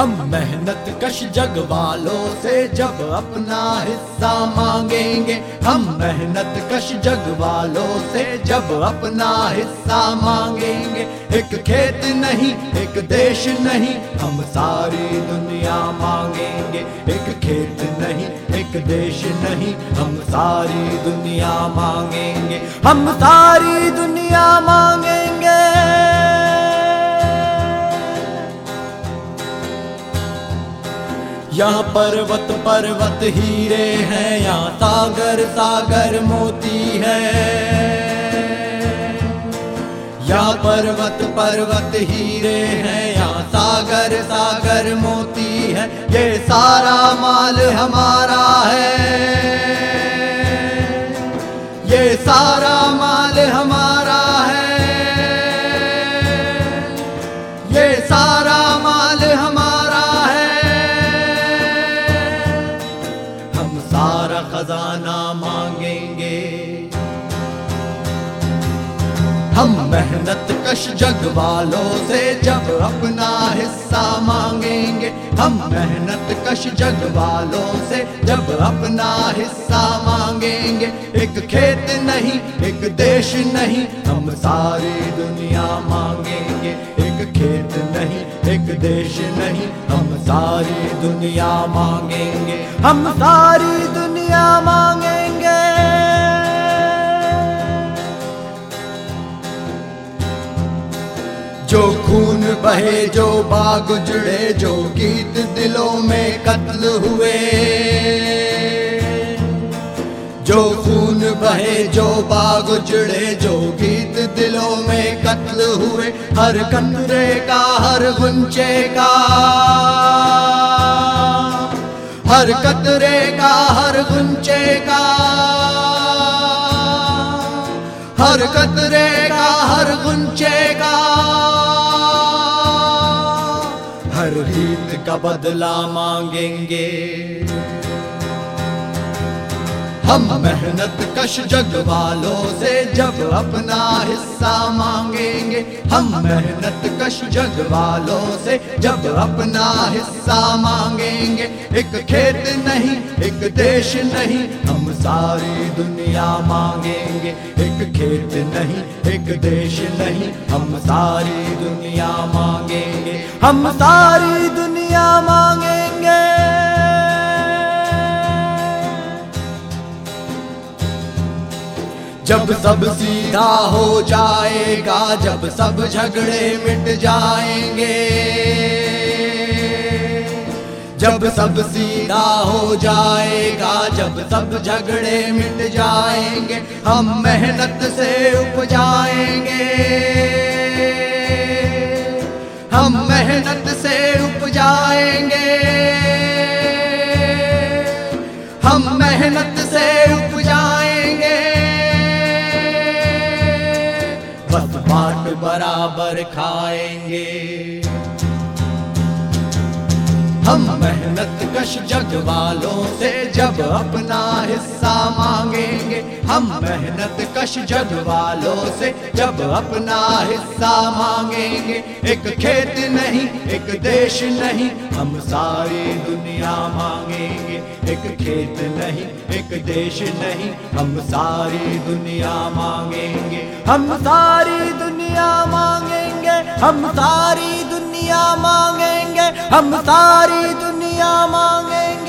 हम मेहनत कश जग वालों से जब अपना हिस्सा मांगेंगे, हम मेहनत कश जग वालों से जब अपना हिस्सा मांगेंगे। एक खेत नहीं, एक देश नहीं, हम सारी दुनिया मांगेंगे। एक खेत नहीं, एक देश नहीं, हम सारी दुनिया मांगेंगे। हम सारी दुनिया मांगेंगे। यहाँ पर्वत पर्वत हीरे हैं, यहाँ सागर सागर मोती है। यहाँ पर्वत पर्वत हीरे हैं, यहाँ सागर सागर मोती है। ये सारा माल हमारा है। खजाना मांगेंगे। हम मेहनत कश जग वालों से जब अपना हिस्सा मांगेंगे। हम मेहनत कश जग वालों से जब अपना हिस्सा मांगेंगे। एक खेत नहीं, एक देश नहीं, हम सारी दुनिया मांगेंगे। एक खेत नहीं एक देश नहीं, हम सारी दुनिया मांगेंगे। हम सारी दुनिया मांगेंगे। जो खून बहे, जो बाग जुड़े, जो गीत दिलों में कत्ल हुए। जो खून बहे, जो बाग जुड़े, जो कत्ल हुए हर कतरे का, हर गुंचे का। हर कतरे का, हर गुंचे का। हर कतरे का, हर गुंचे का। हर रीत का बदला मांगेंगे। हम मेहनत कश जग वालों से जब अपना हिस्सा मांगेंगे, हम मेहनत कश जग वालों से जब अपना हिस्सा मांगेंगे। एक खेत नहीं, एक देश नहीं, हम सारी दुनिया मांगेंगे। एक खेत नहीं, एक देश नहीं, हम सारी दुनिया मांगेंगे। हम सारी दुनिया मांगेंगे जब सब सीधा हो जाएगा, जब सब झगड़े मिट जाएँगे। जब सब सीधा हो जाएगा, जब सब झगड़े मिट जाएँगे, हम मेहनत से उपजाएँगे हम मेहनत से उपजाएँगे बाट बराबर खाएँगे। हम मेहनत कश जग वालों से जब अपना हिस्सा मांगेंगे, हम मेहनत कश जग वालों से जब अपना हिस्सा मांगेंगे। एक खेत नहीं, एक देश नहीं, हम सारी दुनिया मांगेंगे। एक खेत नहीं, एक देश नहीं, हम सारी दुनिया मांगेंगे। हम सारी दुनिया दुनिया मांगेंगे हम सारी दुनिया मांगेंगे हम सारी दुनिया मांगेंगे।